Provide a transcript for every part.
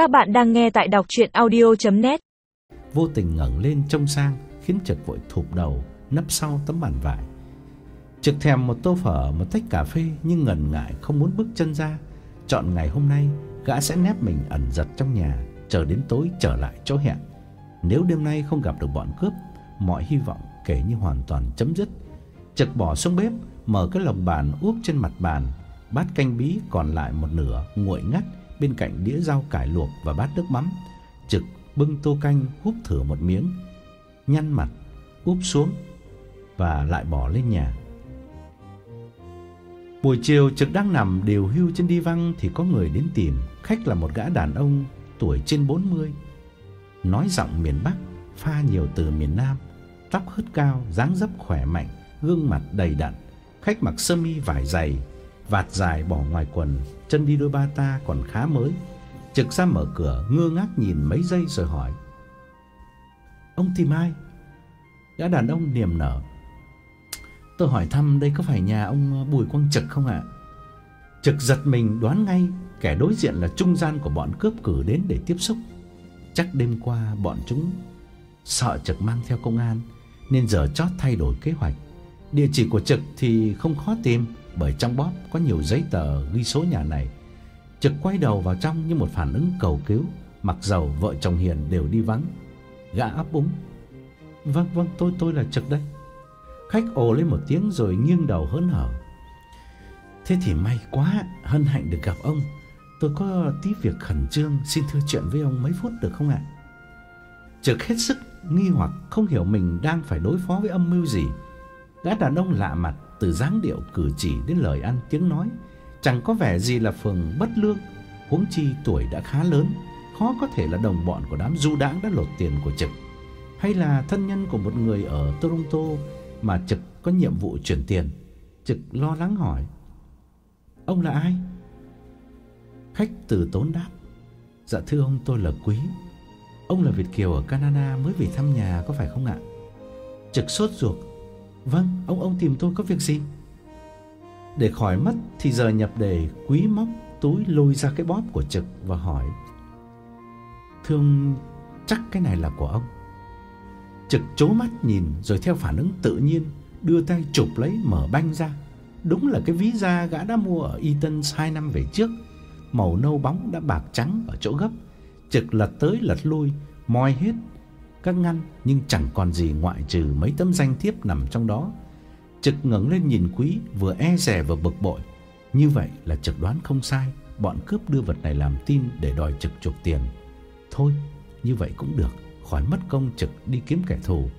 Các bạn đang nghe tại đọc audio net Vô tình ngẩng lên trông sang khiến Trực vội thụp đầu nấp sau tấm màn vải. Trực thèm một tô phở, một tách cà phê nhưng ngần ngại không muốn bước chân ra. Chọn ngày hôm nay, gã sẽ nép mình ẩn giật trong nhà, chờ đến tối trở lại chỗ hẹn. Nếu đêm nay không gặp được bọn cướp, mọi hy vọng kể như hoàn toàn chấm dứt. Trực bỏ xuống bếp, mở cái lồng bàn úp trên mặt bàn, bát canh bí còn lại một nửa nguội ngắt bên cạnh đĩa rau cải luộc và bát nước mắm. Trực bưng tô canh húp thử một miếng, nhăn mặt, úp xuống và lại bỏ lên nhà. Buổi chiều Trực đang nằm điều hưu trên đi văng thì có người đến tìm, khách là một gã đàn ông tuổi trên 40. Nói giọng miền Bắc, pha nhiều từ miền Nam, tóc hớt cao, dáng dấp khỏe mạnh, gương mặt đầy đặn. Khách mặc sơ mi vải dày, vạt dài bỏ ngoài quần, chân đi đôi ba ta còn khá mới. Trực ra mở cửa, ngơ ngác nhìn mấy giây rồi hỏi: "Ông tìm ai?" Gã đàn ông niềm nở: "Tôi hỏi thăm đây có phải nhà ông ờ, Bùi Quang Trực không ạ?" Trực giật mình đoán ngay kẻ đối diện là trung gian của bọn cướp cử đến để tiếp xúc. Chắc đêm qua bọn chúng sợ Trực mang theo công an nên giờ chót thay đổi kế hoạch. Địa chỉ của Trực thì không khó tìm bởi trong bóp có nhiều giấy tờ ghi số nhà này. Trực quay đầu vào trong như một phản ứng cầu cứu, mặc dầu vợ chồng Hiền đều đi vắng. Gã ấp úng. "Vâng vâng, tôi tôi là Trực đây." Khách ồ lên một tiếng rồi nghiêng đầu hớn hở. "Thế thì may quá, hân hạnh được gặp ông. Tôi có tí việc khẩn trương, xin thưa chuyện với ông mấy phút được không ạ?" Trực hết sức nghi hoặc không hiểu mình đang phải đối phó với âm mưu gì. Gã đàn ông lạ mặt từ dáng điệu cử chỉ đến lời ăn tiếng nói, chẳng có vẻ gì là phường bất lương, huống chi tuổi đã khá lớn, khó có thể là đồng bọn của đám du đãng đã lột tiền của Trực, hay là thân nhân của một người ở Toronto mà Trực có nhiệm vụ chuyển tiền. Trực lo lắng hỏi: "Ông là ai?" Khách từ tốn đáp: "Dạ thưa ông, tôi là Quý. Ông là Việt kiều ở Canada mới về thăm nhà có phải không ạ?" Trực sốt ruột: "Vâng, ông ông tìm tôi có việc gì?" Để khỏi mất thì giờ nhập đề Quý móc túi lôi ra cái bóp của Trực và hỏi: "Thưa ông, chắc cái này là của ông?" Trực chố mắt nhìn rồi theo phản ứng tự nhiên đưa tay chụp lấy mở banh ra. Đúng là cái ví da gã đã mua ở Eton 2 năm về trước, màu nâu bóng đã bạc trắng ở chỗ gấp. Trực lật tới lật lui, moi hết các ngăn nhưng chẳng còn gì ngoại trừ mấy tấm danh thiếp nằm trong đó. Trực ngẩng lên nhìn Quý, vừa e dè vừa bực bội. Như vậy là Trực đoán không sai, bọn cướp đưa vật này làm tin để đòi Trực chuộc tiền. Thôi, như vậy cũng được, khỏi mất công Trực đi kiếm kẻ thù.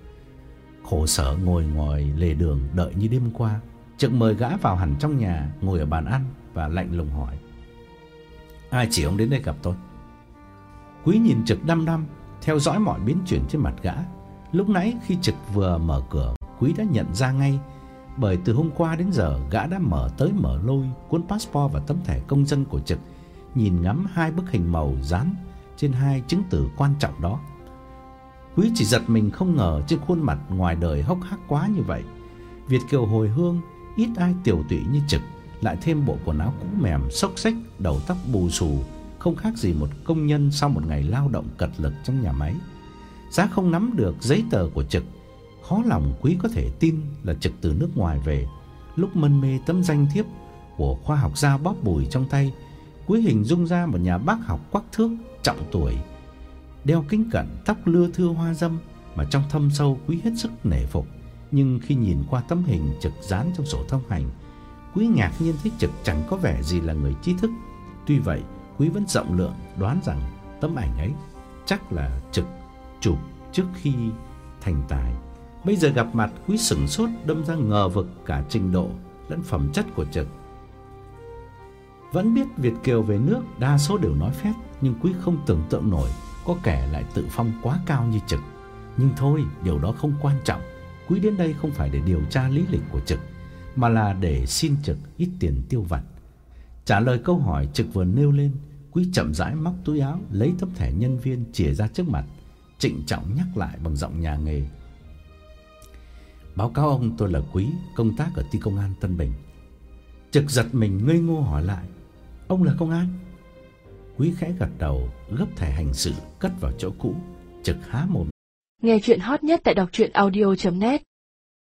Khổ sở ngồi ngồi lề đường đợi như đêm qua, Trực mời gã vào hẳn trong nhà, ngồi ở bàn ăn và lạnh lùng hỏi: "Ai chỉ ông đến đây gặp tôi?" Quý nhìn Trực đăm đăm, theo dõi mọi biến chuyển trên mặt gã. Lúc nãy khi Trực vừa mở cửa, Quý đã nhận ra ngay, bởi từ hôm qua đến giờ gã đã mở tới mở lui cuốn passport và tấm thẻ công dân của Trực, nhìn ngắm hai bức hình màu dán trên hai chứng từ quan trọng đó. Quý chỉ giật mình không ngờ trên khuôn mặt ngoài đời hốc hác quá như vậy. Việt kiều hồi hương, ít ai tiểu tụy như Trực, lại thêm bộ quần áo cũ mềm xốc xếch, đầu tóc bù xù, không khác gì một công nhân sau một ngày lao động cật lực trong nhà máy. Giá không nắm được giấy tờ của Trực, khó lòng Quý có thể tin là Trực từ nước ngoài về. Lúc mân mê tấm danh thiếp của khoa học gia bóp bùi trong tay, Quý hình dung ra một nhà bác học quắc thước, trọng tuổi, đeo kính cận, tóc lưa thưa hoa dâm mà trong thâm sâu Quý hết sức nể phục. Nhưng khi nhìn qua tấm hình Trực dán trong sổ thông hành, Quý ngạc nhiên thấy Trực chẳng có vẻ gì là người trí thức. Tuy vậy, Quý vẫn rộng lượng đoán rằng tấm ảnh ấy chắc là Trực chụp trước khi thành tài. Bây giờ gặp mặt Quý sửng sốt đâm ra ngờ vực cả trình độ lẫn phẩm chất của Trực. Vẫn biết Việt kiều về nước đa số đều nói phép, nhưng Quý không tưởng tượng nổi có kẻ lại tự phong quá cao như Trực. Nhưng thôi, điều đó không quan trọng. Quý đến đây không phải để điều tra lý lịch của Trực, mà là để xin Trực ít tiền tiêu vặt. Trả lời câu hỏi Trực vừa nêu lên, Quý chậm rãi móc túi áo, lấy tấm thẻ nhân viên chìa ra trước mặt, trịnh trọng nhắc lại bằng giọng nhà nghề. Báo cáo ông tôi là Quý, công tác ở ti công an Tân Bình. Trực giật mình ngây ngô hỏi lại, ông là công an? Quý khẽ gật đầu, gấp thẻ hành sự cất vào chỗ cũ, trực há mồm. Nghe chuyện hot nhất tại đọc truyện audio.net